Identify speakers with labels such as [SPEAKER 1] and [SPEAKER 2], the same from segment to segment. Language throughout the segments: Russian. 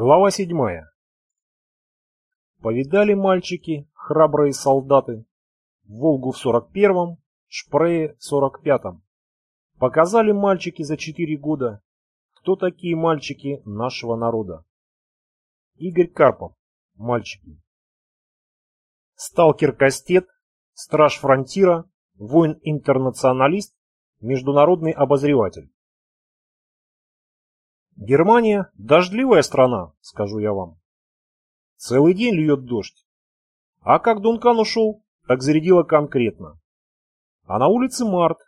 [SPEAKER 1] Глава седьмая. Повидали мальчики, храбрые солдаты, Волгу в сорок первом, Шпрее в сорок пятом. Показали мальчики за четыре года, кто такие мальчики нашего народа. Игорь Карпов. Мальчики. Сталкер Кастет, Страж Фронтира, Воин-интернационалист, Международный обозреватель. Германия – дождливая страна, скажу я вам. Целый день льет дождь. А как Дункан ушел, так зарядило конкретно. А на улице март,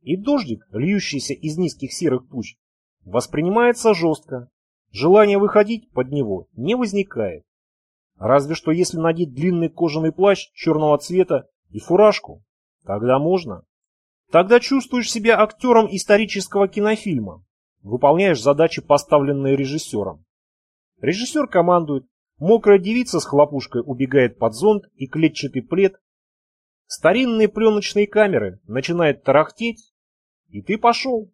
[SPEAKER 1] и дождик, льющийся из низких серых туч, воспринимается жестко. Желание выходить под него не возникает. Разве что если надеть длинный кожаный плащ черного цвета и фуражку, тогда можно. Тогда чувствуешь себя актером исторического кинофильма, выполняешь задачи, поставленные режиссером. Режиссер командует, мокрая девица с хлопушкой убегает под зонт и клетчатый плед. Старинные пленочные камеры начинают тарахтеть, и ты пошел.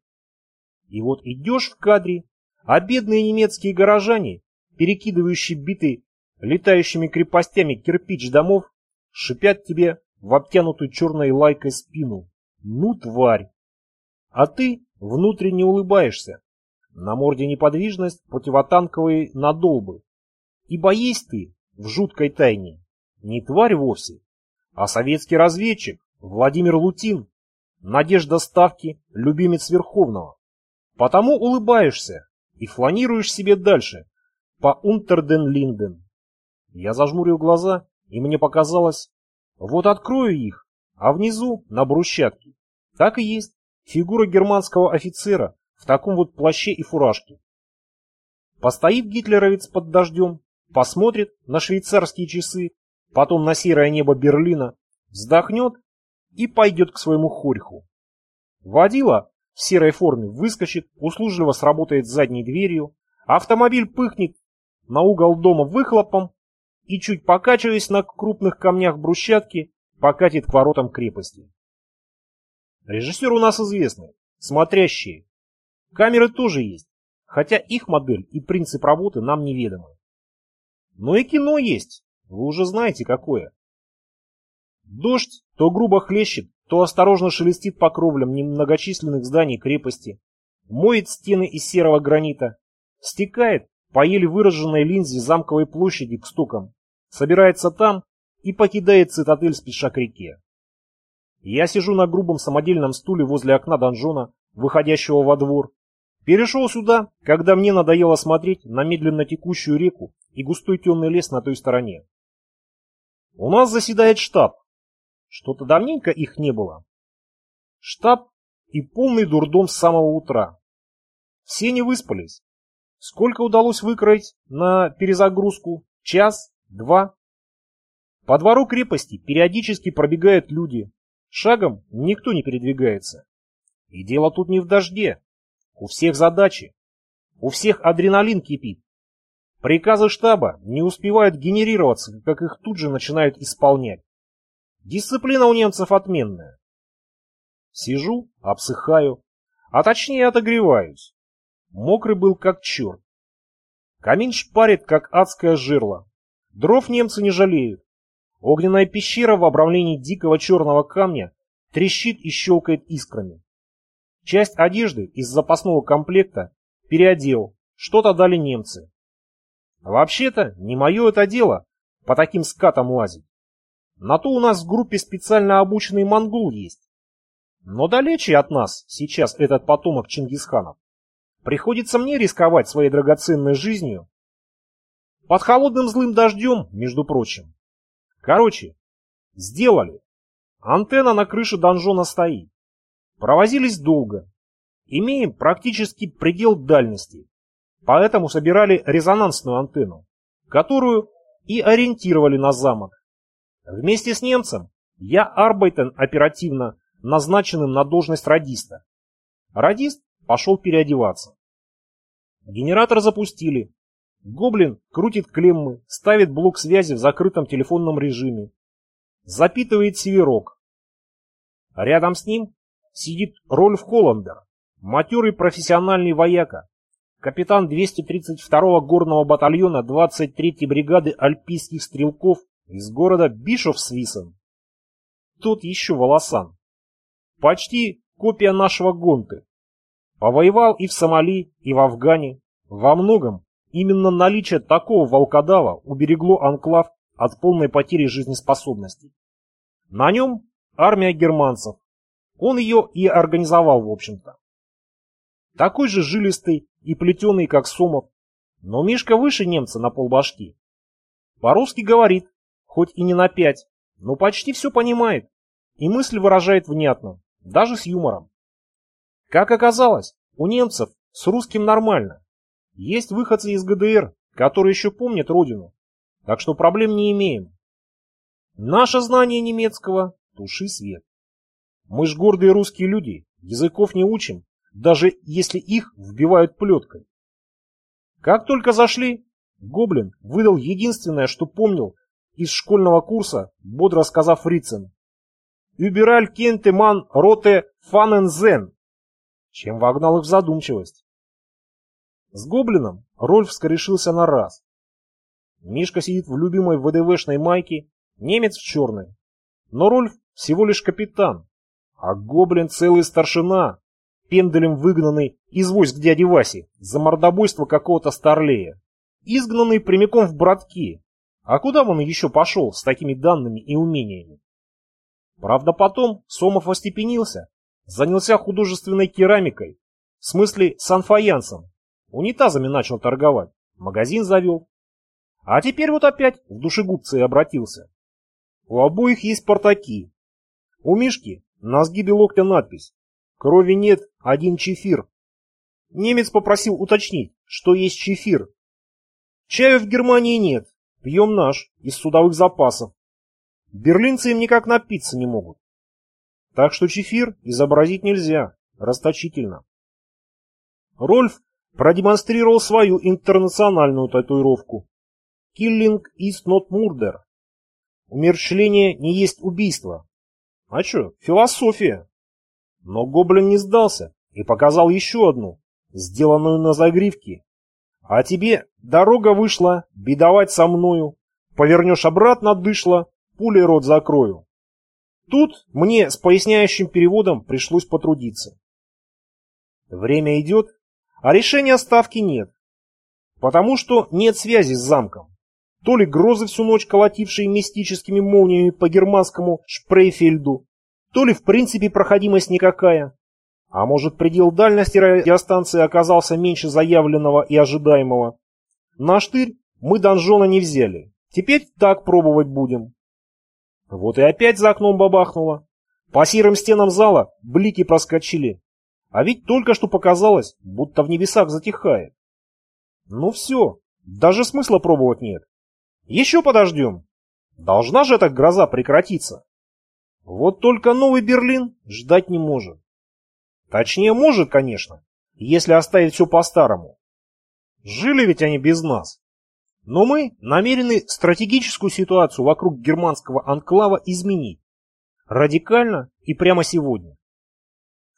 [SPEAKER 1] И вот идешь в кадре, а бедные немецкие горожане, перекидывающие биты летающими крепостями кирпич домов, шипят тебе в обтянутую черной лайкой спину. Ну, тварь! А ты внутренне улыбаешься. На морде неподвижность противотанковые надолбы. Ибо есть ты в жуткой тайне не тварь вовсе, а советский разведчик Владимир Лутин, надежда ставки, любимец Верховного. Потому улыбаешься и фланируешь себе дальше по Унтерден-Линден. Я зажмурил глаза, и мне показалось, вот открою их, а внизу, на брусчатке, так и есть фигура германского офицера в таком вот плаще и фуражке. Постоит гитлеровец под дождем, посмотрит на швейцарские часы, потом на серое небо Берлина, вздохнет и пойдет к своему хорьху. Водила в серой форме выскочит, услужливо сработает задней дверью, автомобиль пыхнет на угол дома выхлопом и, чуть покачиваясь на крупных камнях брусчатки, покатит к воротам крепости. Режиссер у нас известный, смотрящие. Камеры тоже есть, хотя их модель и принцип работы нам неведомы. Но и кино есть, вы уже знаете какое. Дождь то грубо хлещет, то осторожно шелестит по кровлям немногочисленных зданий крепости, моет стены из серого гранита, стекает по еле выраженной линзе замковой площади к стукам, собирается там и покидает цитадель спеша к реке. Я сижу на грубом самодельном стуле возле окна донжона, выходящего во двор. Перешел сюда, когда мне надоело смотреть на медленно текущую реку и густой темный лес на той стороне. У нас заседает штаб. Что-то давненько их не было. Штаб и полный дурдом с самого утра. Все не выспались. Сколько удалось выкроить на перезагрузку? Час? Два? По двору крепости периодически пробегают люди, Шагом никто не передвигается. И дело тут не в дожде. У всех задачи. У всех адреналин кипит. Приказы штаба не успевают генерироваться, как их тут же начинают исполнять. Дисциплина у немцев отменная. Сижу, обсыхаю, а точнее отогреваюсь. Мокрый был как черт. Камин шпарит, как адское жерло. Дров немцы не жалеют. Огненная пещера в обрамлении дикого черного камня трещит и щелкает искрами. Часть одежды из запасного комплекта переодел, что-то дали немцы. Вообще-то, не мое это дело по таким скатам лазить. На то у нас в группе специально обученный монгол есть. Но далече от нас сейчас этот потомок Чингисханов. Приходится мне рисковать своей драгоценной жизнью. Под холодным злым дождем, между прочим. Короче, сделали. Антенна на крыше донжона стоит. Провозились долго. Имеем практически предел дальности. Поэтому собирали резонансную антенну, которую и ориентировали на замок. Вместе с немцем я Арбайтен оперативно назначенным на должность радиста. Радист пошел переодеваться. Генератор запустили. Гоблин крутит клеммы, ставит блок связи в закрытом телефонном режиме. Запитывает северок. Рядом с ним сидит Рольф Холландер, матерый профессиональный вояка, капитан 232-го горного батальона 23-й бригады альпийских стрелков из города Бишофсвисен. Тот еще волосан. Почти копия нашего Гонты. Повоевал и в Сомали, и в Афгане. Во многом именно наличие такого волкодава уберегло анклав от полной потери жизнеспособности. На нем армия германцев. Он ее и организовал, в общем-то. Такой же жилистый и плетеный, как Сомов, но Мишка выше немца на полбашки. По-русски говорит, хоть и не на пять, но почти все понимает и мысль выражает внятно, даже с юмором. Как оказалось, у немцев с русским нормально. Есть выходцы из ГДР, которые еще помнят родину, так что проблем не имеем. Наше знание немецкого – туши свет. Мы ж гордые русские люди, языков не учим, даже если их вбивают плеткой. Как только зашли, Гоблин выдал единственное, что помнил из школьного курса, бодро сказав фрицен. «Überall кенте ман роте фанензен», чем вогнал их в задумчивость. С Гоблином Рольф скорешился на раз. Мишка сидит в любимой ВДВшной майке, немец в черной. Но Рольф всего лишь капитан, а Гоблин целый старшина, пенделем выгнанный из войск дяди Васи за мордобойство какого-то старлея. Изгнанный прямиком в братки. А куда он еще пошел с такими данными и умениями? Правда, потом Сомов остепенился, занялся художественной керамикой, в смысле санфаянсом, унитазами начал торговать, магазин завел. А теперь вот опять в душегубцы и обратился. У обоих есть портаки. У Мишки на сгибе локтя надпись «Крови нет, один чефир». Немец попросил уточнить, что есть чефир. Чаю в Германии нет, пьем наш, из судовых запасов. Берлинцы им никак напиться не могут. Так что чефир изобразить нельзя, расточительно. Рольф продемонстрировал свою интернациональную татуировку. Killing is not murder. Умерщвление не есть убийство. А что, философия. Но гоблин не сдался и показал еще одну, сделанную на загривке. А тебе дорога вышла, бедовать со мною. Повернешь обратно, дышло, пулей рот закрою. Тут мне с поясняющим переводом пришлось потрудиться. Время идет, а решения ставки нет. Потому что нет связи с замком. То ли грозы всю ночь колотившие мистическими молниями по германскому Шпрейфельду, то ли в принципе проходимость никакая. А может предел дальности радиостанции оказался меньше заявленного и ожидаемого. На штырь мы донжона не взяли. Теперь так пробовать будем. Вот и опять за окном бабахнуло. По серым стенам зала блики проскочили. А ведь только что показалось, будто в небесах затихает. Ну все, даже смысла пробовать нет. Еще подождем. Должна же эта гроза прекратиться. Вот только Новый Берлин ждать не может. Точнее, может, конечно, если оставить все по-старому. Жили ведь они без нас. Но мы намерены стратегическую ситуацию вокруг германского анклава изменить. Радикально и прямо сегодня.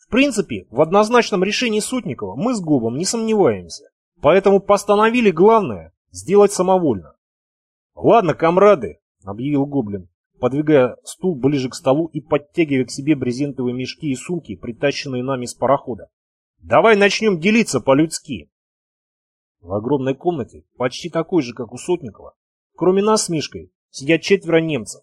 [SPEAKER 1] В принципе, в однозначном решении Сотникова мы с Гобом не сомневаемся. Поэтому постановили главное сделать самовольно. «Ладно, комрады», — объявил Гоблин, подвигая стул ближе к столу и подтягивая к себе брезентовые мешки и сумки, притащенные нами с парохода. «Давай начнем делиться по-людски». В огромной комнате, почти такой же, как у Сотникова, кроме нас с Мишкой, сидят четверо немцев.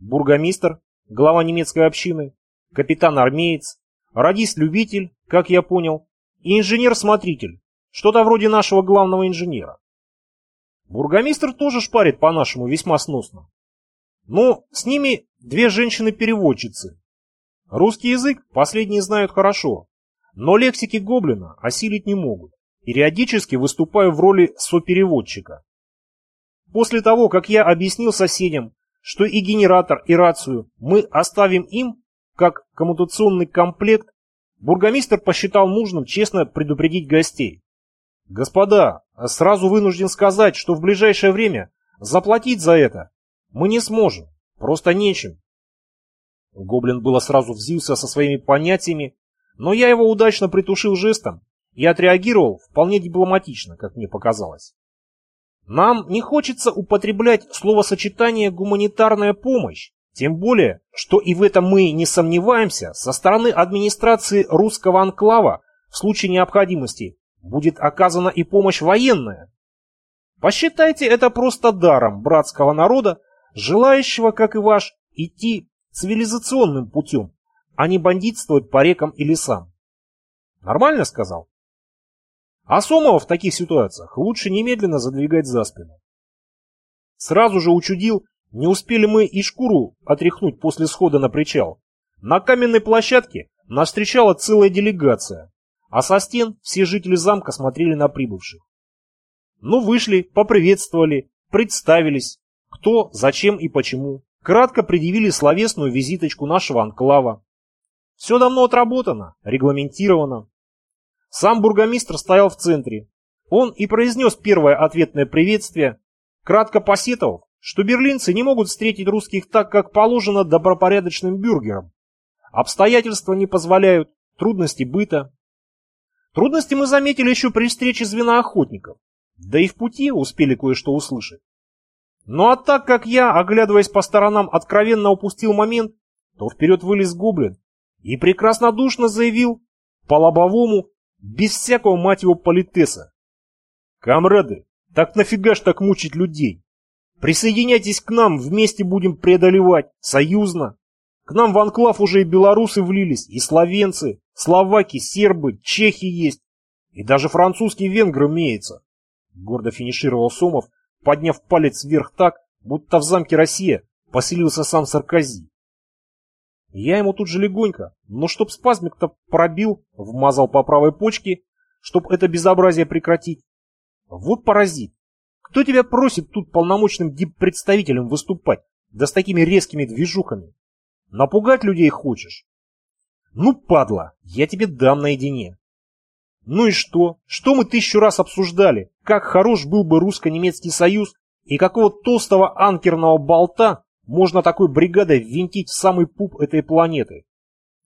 [SPEAKER 1] Бургомистр, глава немецкой общины, капитан-армеец, радист-любитель, как я понял, и инженер-смотритель, что-то вроде нашего главного инженера. Бургомистр тоже шпарит по-нашему весьма сносно. Но с ними две женщины-переводчицы. Русский язык последние знают хорошо, но лексики гоблина осилить не могут периодически выступаю в роли сопереводчика. После того, как я объяснил соседям, что и генератор, и рацию мы оставим им, как коммутационный комплект, бургомистр посчитал нужным честно предупредить гостей. Господа, сразу вынужден сказать, что в ближайшее время заплатить за это мы не сможем, просто нечем. Гоблин было сразу взился со своими понятиями, но я его удачно притушил жестом и отреагировал вполне дипломатично, как мне показалось. Нам не хочется употреблять словосочетание «гуманитарная помощь», тем более, что и в этом мы не сомневаемся, со стороны администрации русского анклава в случае необходимости будет оказана и помощь военная. Посчитайте это просто даром братского народа, желающего, как и ваш, идти цивилизационным путем, а не бандитствовать по рекам и лесам. Нормально сказал? А Сомова в таких ситуациях лучше немедленно задвигать за спину. Сразу же учудил, не успели мы и шкуру отряхнуть после схода на причал. На каменной площадке нас встречала целая делегация, а со стен все жители замка смотрели на прибывших. Ну, вышли, поприветствовали, представились, кто, зачем и почему. Кратко предъявили словесную визиточку нашего анклава. Все давно отработано, регламентировано. Сам бургомистр стоял в центре. Он и произнес первое ответное приветствие, кратко посетовав, что берлинцы не могут встретить русских так, как положено добропорядочным бюргерам. Обстоятельства не позволяют, трудности быта. Трудности мы заметили еще при встрече звена охотников, да и в пути успели кое-что услышать. Ну а так как я, оглядываясь по сторонам, откровенно упустил момент, то вперед вылез гоблин и прекрасно душно заявил по-лобовому без всякого, мать его, политеса. Камрады, так нафига ж так мучить людей? Присоединяйтесь к нам, вместе будем преодолевать, союзно. К нам в анклав уже и белорусы влились, и словенцы, словаки, сербы, чехи есть. И даже французский венгр имеется. Гордо финишировал Сомов, подняв палец вверх так, будто в замке Россия поселился сам Саркози. Я ему тут же легонько, но чтоб спазмик-то пробил, вмазал по правой почке, чтоб это безобразие прекратить. Вот паразит. Кто тебя просит тут полномочным представителем выступать, да с такими резкими движухами? Напугать людей хочешь? Ну, падла, я тебе дам наедине. Ну и что? Что мы тысячу раз обсуждали? Как хорош был бы русско-немецкий союз и какого толстого анкерного болта можно такой бригадой ввинтить в самый пуп этой планеты.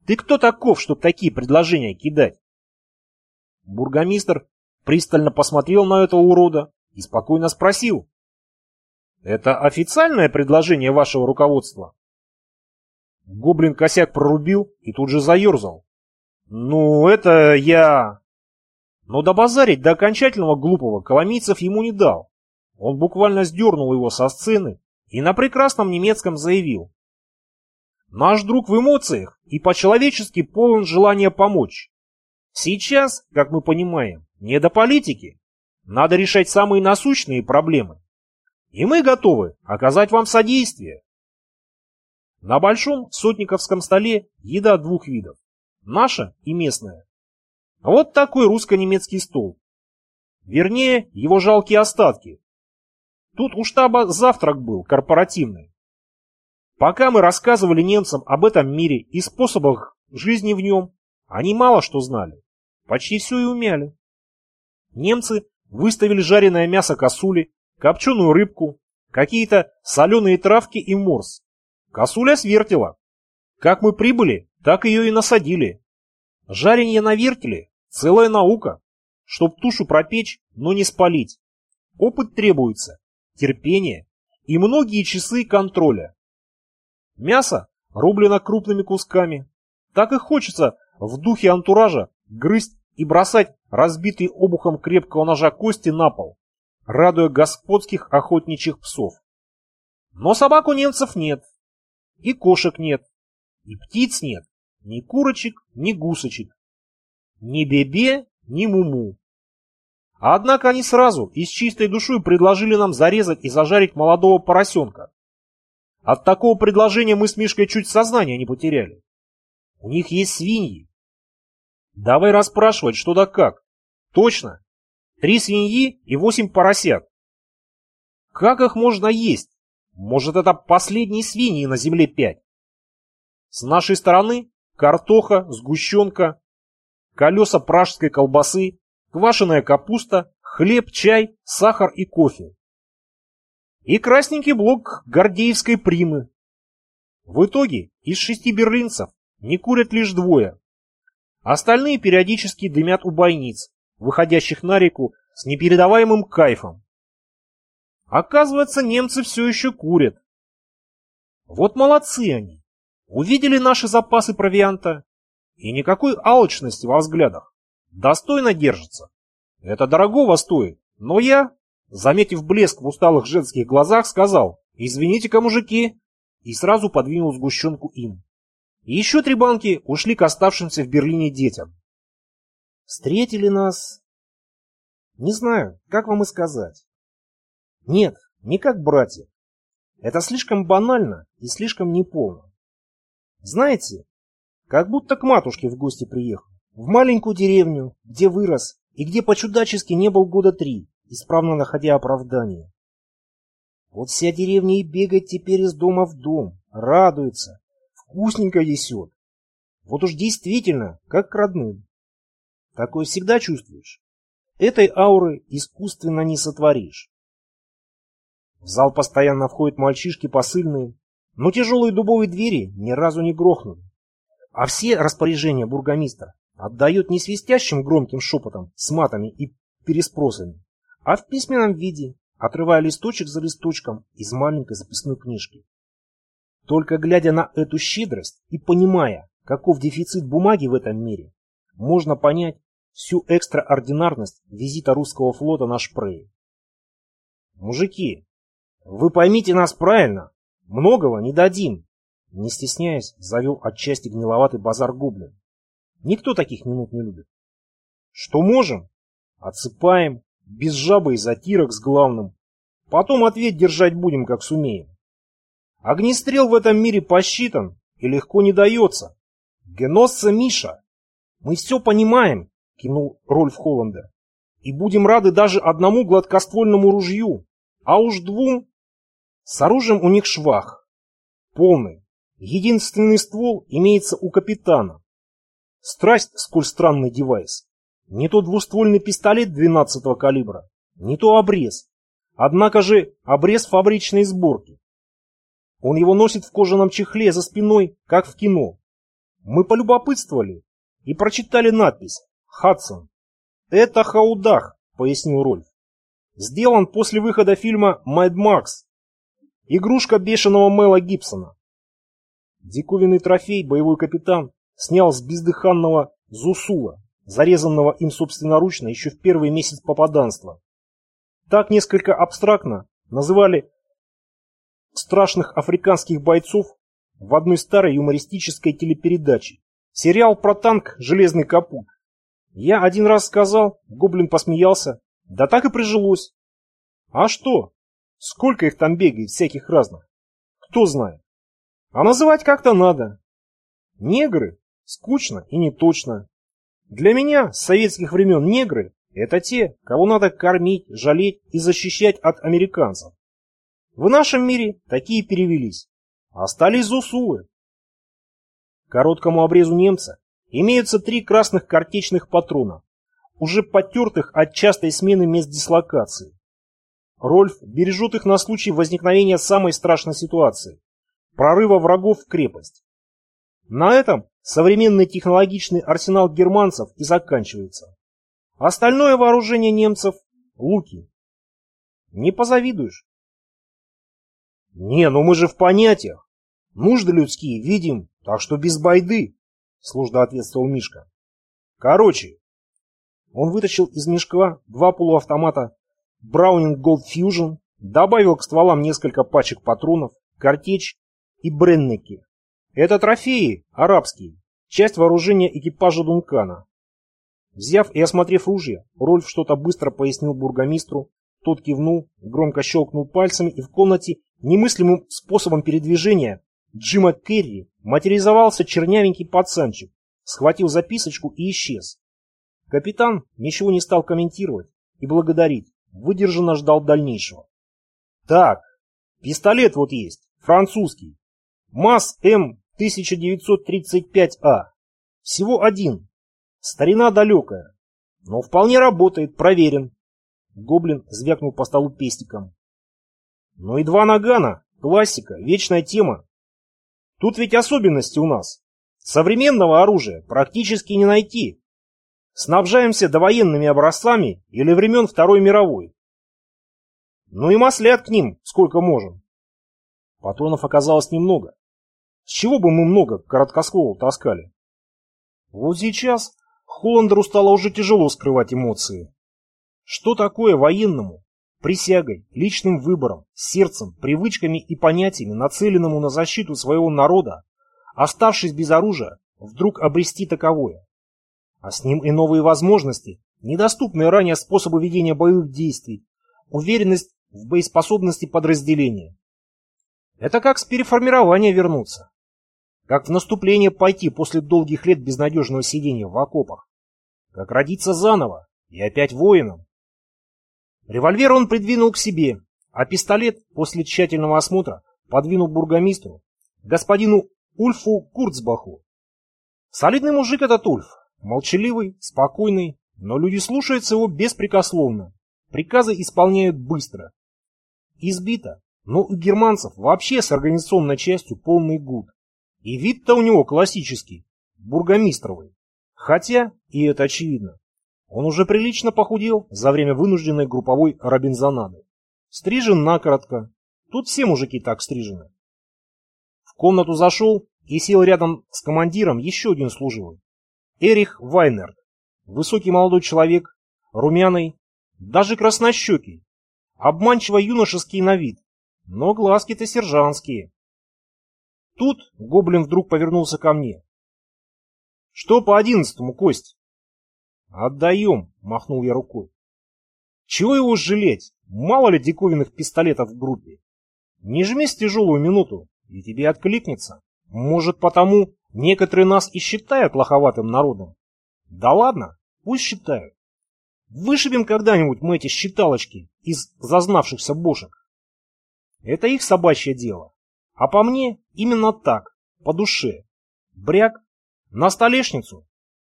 [SPEAKER 1] Ты кто таков, чтоб такие предложения кидать? Бургомистр пристально посмотрел на этого урода и спокойно спросил. Это официальное предложение вашего руководства? Гоблин косяк прорубил и тут же заерзал. Ну, это я... Но добазарить до окончательного глупого Коломийцев ему не дал. Он буквально сдернул его со сцены и на прекрасном немецком заявил. Наш друг в эмоциях и по-человечески полон желания помочь. Сейчас, как мы понимаем, не до политики. Надо решать самые насущные проблемы. И мы готовы оказать вам содействие. На большом сотниковском столе еда двух видов. Наша и местная. Вот такой русско-немецкий стол. Вернее, его жалкие остатки, Тут у штаба завтрак был, корпоративный. Пока мы рассказывали немцам об этом мире и способах жизни в нем, они мало что знали. Почти все и умяли. Немцы выставили жареное мясо косули, копченую рыбку, какие-то соленые травки и морс. Косуля свертела. Как мы прибыли, так ее и насадили. Жаренье на вертеле – целая наука. Чтоб тушу пропечь, но не спалить. Опыт требуется терпение и многие часы контроля. Мясо рублено крупными кусками. Так и хочется в духе антуража грызть и бросать разбитые обухом крепкого ножа кости на пол, радуя господских охотничьих псов. Но собак у немцев нет, и кошек нет, и птиц нет, ни курочек, ни гусочек, ни бебе, ни муму. Однако они сразу и с чистой душой предложили нам зарезать и зажарить молодого поросенка. От такого предложения мы с Мишкой чуть сознание не потеряли. У них есть свиньи. Давай расспрашивать, что да как. Точно. Три свиньи и восемь поросят. Как их можно есть? Может, это последние свиньи на земле пять? С нашей стороны картоха, сгущенка, колеса пражской колбасы, квашеная капуста, хлеб, чай, сахар и кофе. И красненький блок гордеевской примы. В итоге из шести берлинцев не курят лишь двое. Остальные периодически дымят у бойниц, выходящих на реку с непередаваемым кайфом. Оказывается, немцы все еще курят. Вот молодцы они. Увидели наши запасы провианта, и никакой алчности во взглядах. Достойно держатся. Это дорогого стоит, но я, заметив блеск в усталых женских глазах, сказал «Извините-ка, мужики!» и сразу подвинул сгущенку им. И еще три банки ушли к оставшимся в Берлине детям. Встретили нас... Не знаю, как вам и сказать. Нет, не как братья. Это слишком банально и слишком неполно. Знаете, как будто к матушке в гости приехал. В маленькую деревню, где вырос и где по-чудачески не был года три, исправно находя оправдание. Вот вся деревня и бегает теперь из дома в дом, радуется, вкусненько несет. Вот уж действительно, как к родным. Такое всегда чувствуешь. Этой ауры искусственно не сотворишь. В зал постоянно входят мальчишки посыльные, но тяжелые дубовые двери ни разу не грохнули. А все распоряжения бургомистра отдает не свистящим громким шепотом с матами и переспросами, а в письменном виде, отрывая листочек за листочком из маленькой записной книжки. Только глядя на эту щедрость и понимая, каков дефицит бумаги в этом мире, можно понять всю экстраординарность визита русского флота на Шпрее. Мужики, вы поймите нас правильно, многого не дадим, не стесняясь, завел отчасти гниловатый базар гоблин. Никто таких минут не любит. Что можем? Отсыпаем, без жабы и затирок с главным. Потом ответ держать будем, как сумеем. Огнестрел в этом мире посчитан и легко не дается. Геносца Миша. Мы все понимаем, кинул Рольф Холландер. И будем рады даже одному гладкоствольному ружью, а уж двум. С оружием у них швах. Полный. Единственный ствол имеется у капитана. Страсть, сколь странный девайс. Не то двуствольный пистолет 12-го калибра, не то обрез. Однако же обрез фабричной сборки. Он его носит в кожаном чехле за спиной, как в кино. Мы полюбопытствовали и прочитали надпись «Хадсон». «Это хаудах», — пояснил Рольф. «Сделан после выхода фильма «Мэд Макс». Игрушка бешеного Мэла Гибсона. Диковинный трофей боевой капитан снял с бездыханного Зусула, зарезанного им собственноручно еще в первый месяц попаданства. Так несколько абстрактно называли страшных африканских бойцов в одной старой юмористической телепередаче. Сериал про танк «Железный капут». Я один раз сказал, гоблин посмеялся, да так и прижилось. А что? Сколько их там бегает, всяких разных? Кто знает. А называть как-то надо. Негры? Скучно и не точно. Для меня с советских времен негры – это те, кого надо кормить, жалеть и защищать от американцев. В нашем мире такие перевелись. Остались зусулы. Короткому обрезу немца имеются три красных картечных патрона, уже потертых от частой смены мест дислокации. Рольф бережет их на случай возникновения самой страшной ситуации прорыва врагов в крепость. На этом современный технологичный арсенал германцев и заканчивается. Остальное вооружение немцев – луки. Не позавидуешь. Не, ну мы же в понятиях. Нужды людские видим, так что без байды, служда ответствовал Мишка. Короче, он вытащил из мешка два полуавтомата Browning Gold Fusion, добавил к стволам несколько пачек патронов, картечь и бреннеки. Это трофеи, арабские, часть вооружения экипажа Дункана. Взяв и осмотрев ружье, Рольф что-то быстро пояснил бургомистру, тот кивнул, громко щелкнул пальцами, и в комнате немыслимым способом передвижения Джима Керри материализовался чернявенький пацанчик, схватил записочку и исчез. Капитан ничего не стал комментировать и благодарить, выдержанно ждал дальнейшего. Так, пистолет вот есть, французский, МАЗ М-1935А. Всего один. Старина далекая. Но вполне работает, проверен. Гоблин звякнул по столу пестиком. Ну и два нагана. Классика, вечная тема. Тут ведь особенности у нас. Современного оружия практически не найти. Снабжаемся довоенными образцами или времен Второй мировой. Ну и маслят к ним сколько можем. Патронов оказалось немного. С чего бы мы много короткостволов таскали? Вот сейчас Холландеру стало уже тяжело скрывать эмоции. Что такое военному, присягой, личным выбором, сердцем, привычками и понятиями, нацеленному на защиту своего народа, оставшись без оружия, вдруг обрести таковое? А с ним и новые возможности, недоступные ранее способы ведения боевых действий, уверенность в боеспособности подразделения. Это как с переформирования вернуться. Как в наступление пойти после долгих лет безнадежного сидения в окопах. Как родиться заново и опять воином. Револьвер он придвинул к себе, а пистолет после тщательного осмотра подвинул бургомистру, господину Ульфу Курцбаху. Солидный мужик этот Ульф, молчаливый, спокойный, но люди слушаются его беспрекословно, приказы исполняют быстро. Избито, но у германцев вообще с организационной частью полный гуд. И вид-то у него классический, бургомистровый. Хотя, и это очевидно, он уже прилично похудел за время вынужденной групповой робинзонады. Стрижен накоротко. Тут все мужики так стрижены. В комнату зашел и сел рядом с командиром еще один служивый. Эрих Вайнерт. Высокий молодой человек, румяный, даже краснощекий. Обманчиво юношеский на вид, но глазки-то сержантские. Тут гоблин вдруг повернулся ко мне. «Что по одиннадцатому, Кость?» «Отдаем», — махнул я рукой. «Чего его жалеть? Мало ли диковинных пистолетов в группе. Не жмись тяжелую минуту, и тебе откликнется. Может, потому некоторые нас и считают лоховатым народом. Да ладно, пусть считают. Вышибем когда-нибудь мы эти считалочки из зазнавшихся бошек. Это их собачье дело. А по мне именно так, по душе. Бряк на столешницу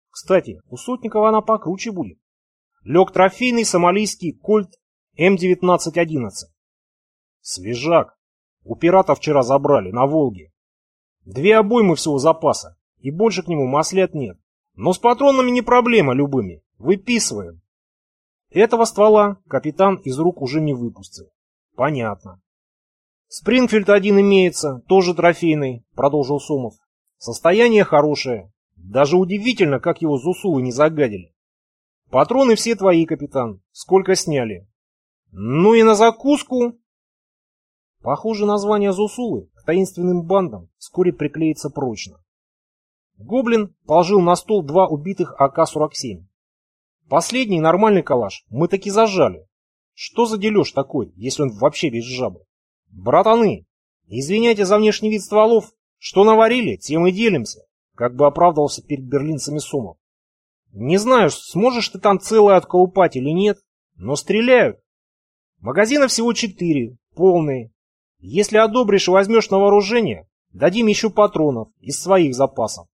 [SPEAKER 1] кстати, у Сотникова она покруче будет. Лег трофейный сомалийский кольт М1911. Свежак. У пиратов вчера забрали, на Волге. Две обоймы всего запаса, и больше к нему маслят нет. Но с патронами не проблема любыми. Выписываем. Этого ствола капитан из рук уже не выпустил. Понятно. Спрингфильд один имеется, тоже трофейный, продолжил Сомов. Состояние хорошее, даже удивительно, как его Зусулы не загадили. Патроны все твои, капитан. Сколько сняли? Ну и на закуску... Похоже, название Зусулы к таинственным бандам вскоре приклеится прочно. Гоблин положил на стол два убитых АК-47. Последний нормальный калаш мы таки зажали. Что за дележ такой, если он вообще без жабы? Братаны, извиняйте за внешний вид стволов, что наварили, тем и делимся. Как бы оправдывался перед берлинцами Сомов. Не знаю, сможешь ты там целое отколупать или нет, но стреляют. Магазинов всего четыре, полные. Если одобришь и возьмешь на вооружение, дадим еще патронов из своих запасов.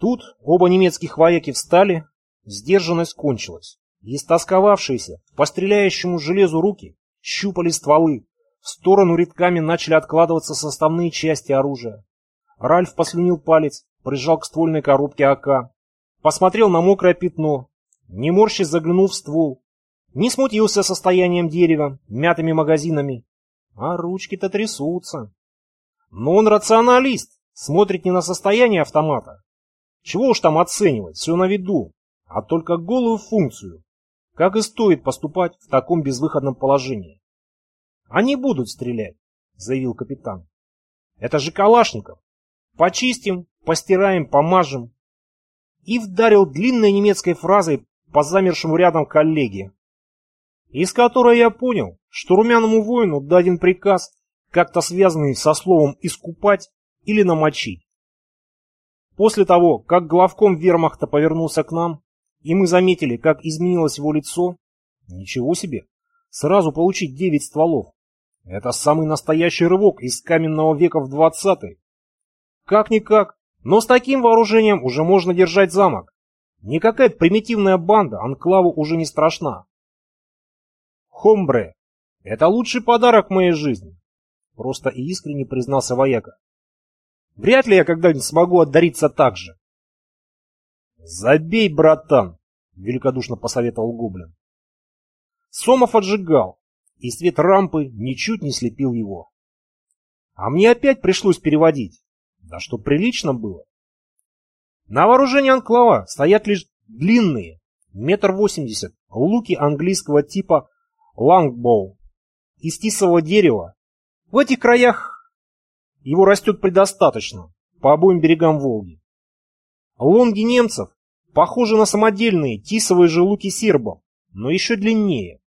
[SPEAKER 1] Тут оба немецких вояки встали, сдержанность кончилась. Истосковавшиеся по стреляющему железу руки щупали стволы, в сторону редками начали откладываться составные части оружия. Ральф послюнил палец, прижал к ствольной коробке АК, посмотрел на мокрое пятно, не морщись заглянул в ствол, не смутился состоянием дерева, мятыми магазинами, а ручки-то трясутся. Но он рационалист, смотрит не на состояние автомата. Чего уж там оценивать, все на виду, а только голую функцию, как и стоит поступать в таком безвыходном положении. Они будут стрелять, заявил капитан. Это же Калашников. Почистим, постираем, помажем. И вдарил длинной немецкой фразой по замершему рядом коллеге, из которой я понял, что румяному воину даден приказ, как-то связанный со словом «искупать» или «намочить». После того, как главком вермахта повернулся к нам, и мы заметили, как изменилось его лицо, ничего себе, сразу получить девять стволов. Это самый настоящий рывок из каменного века в двадцатый. Как-никак, но с таким вооружением уже можно держать замок. Никакая примитивная банда анклаву уже не страшна. Хомбре, это лучший подарок моей жизни. Просто и искренне признался вояка. Вряд ли я когда-нибудь смогу отдариться так же. Забей, братан. великодушно посоветовал Гоблин. Сомов отжигал, и свет рампы ничуть не слепил его. А мне опять пришлось переводить. Да что прилично было. На вооружении анклава стоят лишь длинные, метр восемьдесят, луки английского типа лангбоу из тисового дерева. В этих краях его растет предостаточно, по обоим берегам Волги. Лонги немцев похожи на самодельные тисовые же луки сербов, но еще длиннее.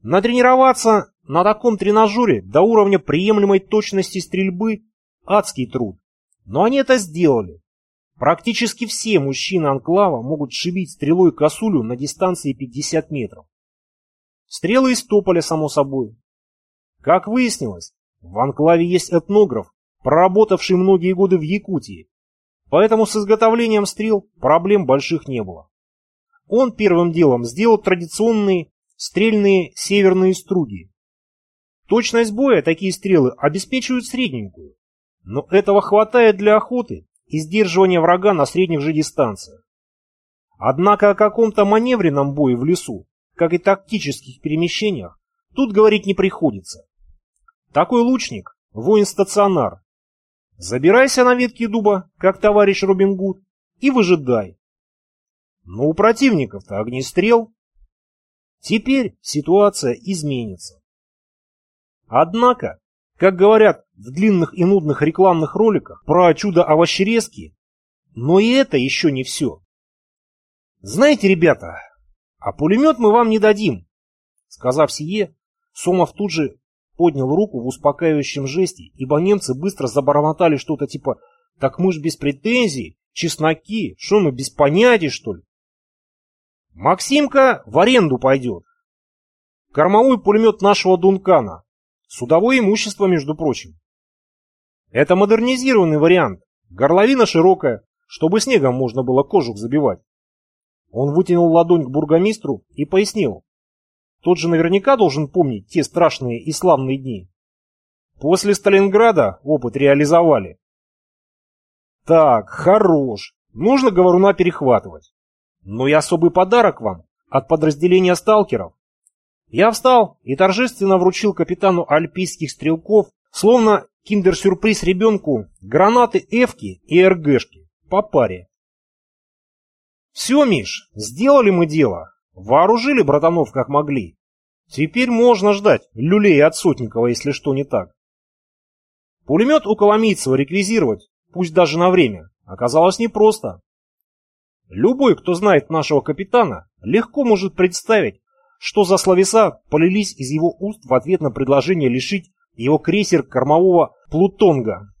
[SPEAKER 1] Натренироваться на таком тренажере до уровня приемлемой точности стрельбы – адский труд. Но они это сделали. Практически все мужчины Анклава могут шибить стрелой косулю на дистанции 50 метров. Стрелы из тополя, само собой. Как выяснилось, в Анклаве есть этнограф, проработавший многие годы в Якутии, поэтому с изготовлением стрел проблем больших не было. Он первым делом сделал традиционные стрельные северные струги. Точность боя такие стрелы обеспечивают средненькую, но этого хватает для охоты и сдерживания врага на средних же дистанциях. Однако о каком-то маневренном бое в лесу, как и тактических перемещениях, тут говорить не приходится. Такой лучник – воин-стационар. Забирайся на ветки дуба, как товарищ Робин Гуд, и выжидай. Но у противников-то огнестрел. Теперь ситуация изменится. Однако, как говорят в длинных и нудных рекламных роликах про чудо-овощерезки, но и это еще не все. Знаете, ребята, а пулемет мы вам не дадим. Сказав сие, Сомов тут же поднял руку в успокаивающем жесте, ибо немцы быстро забормотали что-то типа «Так мы ж без претензий, чесноки, что мы без понятий, что ли?» Максимка в аренду пойдет. Кормовой пулемет нашего Дункана. Судовое имущество, между прочим. Это модернизированный вариант. Горловина широкая, чтобы снегом можно было кожух забивать. Он вытянул ладонь к бургомистру и пояснил. Тот же наверняка должен помнить те страшные и славные дни. После Сталинграда опыт реализовали. Так, хорош. Нужно говоруна перехватывать. Но и особый подарок вам от подразделения сталкеров. Я встал и торжественно вручил капитану альпийских стрелков, словно киндер-сюрприз ребенку, гранаты Эвки и РГшки по паре. Все, Миш, сделали мы дело. Вооружили братанов как могли. Теперь можно ждать люлей от Сотникова, если что не так. Пулемет у Коломийцева реквизировать, пусть даже на время, оказалось непросто. Любой, кто знает нашего капитана, легко может представить, что за словеса полились из его уст в ответ на предложение лишить его крейсер кормового Плутонга.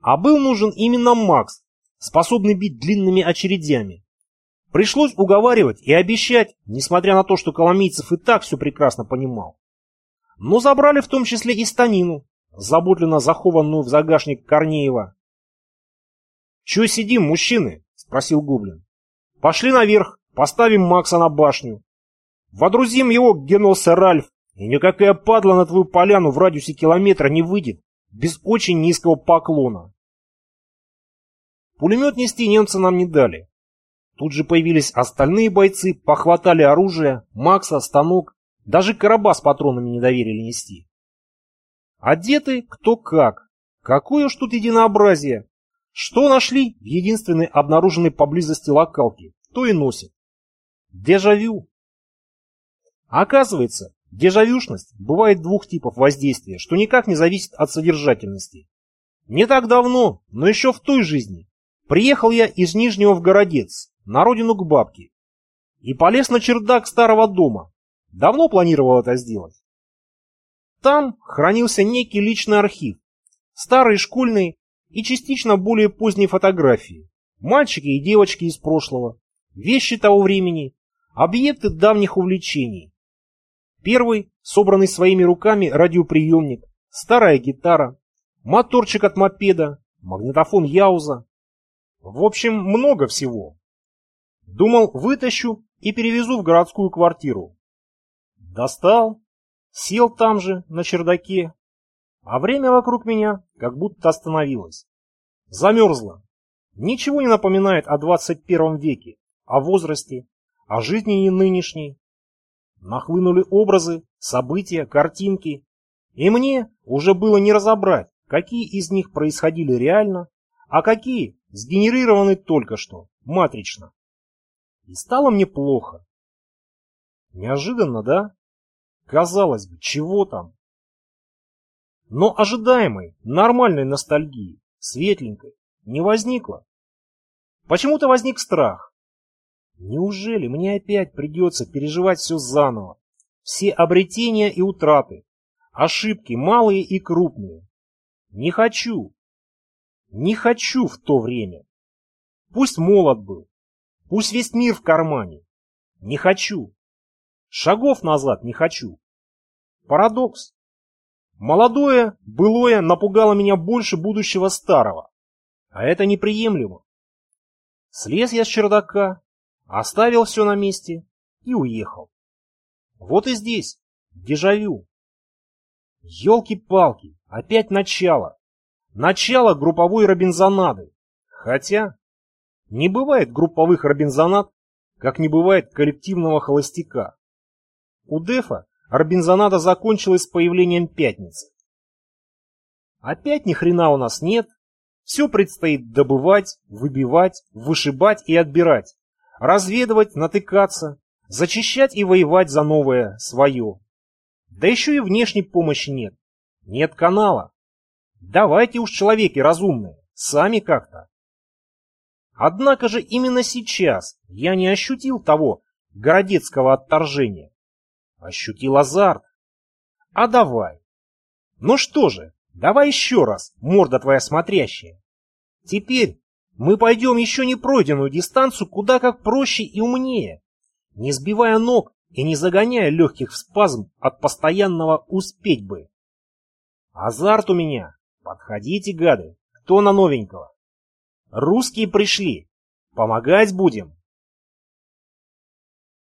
[SPEAKER 1] А был нужен именно Макс, способный бить длинными очередями. Пришлось уговаривать и обещать, несмотря на то, что Коломийцев и так все прекрасно понимал. Но забрали в том числе и станину, заботленно захованную в загашник Корнеева. «Чего сидим, мужчины?» спросил Гоблин. «Пошли наверх, поставим Макса на башню. Водрузим его Геносе Ральф, и никакая падла на твою поляну в радиусе километра не выйдет без очень низкого поклона». Пулемет нести немцы нам не дали. Тут же появились остальные бойцы, похватали оружие, Макса, станок, даже короба с патронами не доверили нести. Одеты кто как. Какое уж тут единообразие. Что нашли в единственной обнаруженной поблизости локалке, то и носит. Дежавю. Оказывается, дежавюшность бывает двух типов воздействия, что никак не зависит от содержательности. Не так давно, но еще в той жизни, приехал я из Нижнего в Городец, на родину к бабке, и полез на чердак старого дома. Давно планировал это сделать. Там хранился некий личный архив, старые школьные и частично более поздние фотографии. Мальчики и девочки из прошлого, вещи того времени, объекты давних увлечений. Первый, собранный своими руками радиоприемник, старая гитара, моторчик от мопеда, магнитофон Яуза. В общем, много всего. Думал, вытащу и перевезу в городскую квартиру. Достал, сел там же, на чердаке, а время вокруг меня как будто остановилось. Замерзло. Ничего не напоминает о 21 веке, о возрасте, о жизни не нынешней. Нахлынули образы, события, картинки, и мне уже было не разобрать, какие из них происходили реально, а какие сгенерированы только что, матрично. И стало мне плохо. Неожиданно, да? Казалось бы, чего там? Но ожидаемой, нормальной ностальгии, светленькой, не возникло. Почему-то возник страх. Неужели мне опять придется переживать все заново? Все обретения и утраты, ошибки малые и крупные. Не хочу. Не хочу в то время. Пусть молод был, пусть весь мир в кармане. Не хочу. Шагов назад не хочу. Парадокс. Молодое, былое напугало меня больше будущего старого. А это неприемлемо. Слез я с чердака, оставил все на месте и уехал. Вот и здесь, дежавю. Ёлки-палки, опять начало. Начало групповой робинзонады. Хотя не бывает групповых робинзонад, как не бывает коллективного холостяка. У Дефа робинзонада закончилась с появлением пятницы. Опять ни хрена у нас нет, все предстоит добывать, выбивать, вышибать и отбирать, разведывать, натыкаться, зачищать и воевать за новое, свое. Да еще и внешней помощи нет. Нет канала. Давайте уж, человеки разумные, сами как-то. Однако же именно сейчас я не ощутил того городецкого отторжения. Ощутил азарт. А давай. Ну что же, давай еще раз, морда твоя смотрящая. Теперь мы пойдем еще не пройденную дистанцию куда как проще и умнее, не сбивая ног и не загоняя легких в спазм от постоянного «успеть бы». Азарт у меня. Подходите, гады, кто на новенького? Русские пришли. Помогать будем.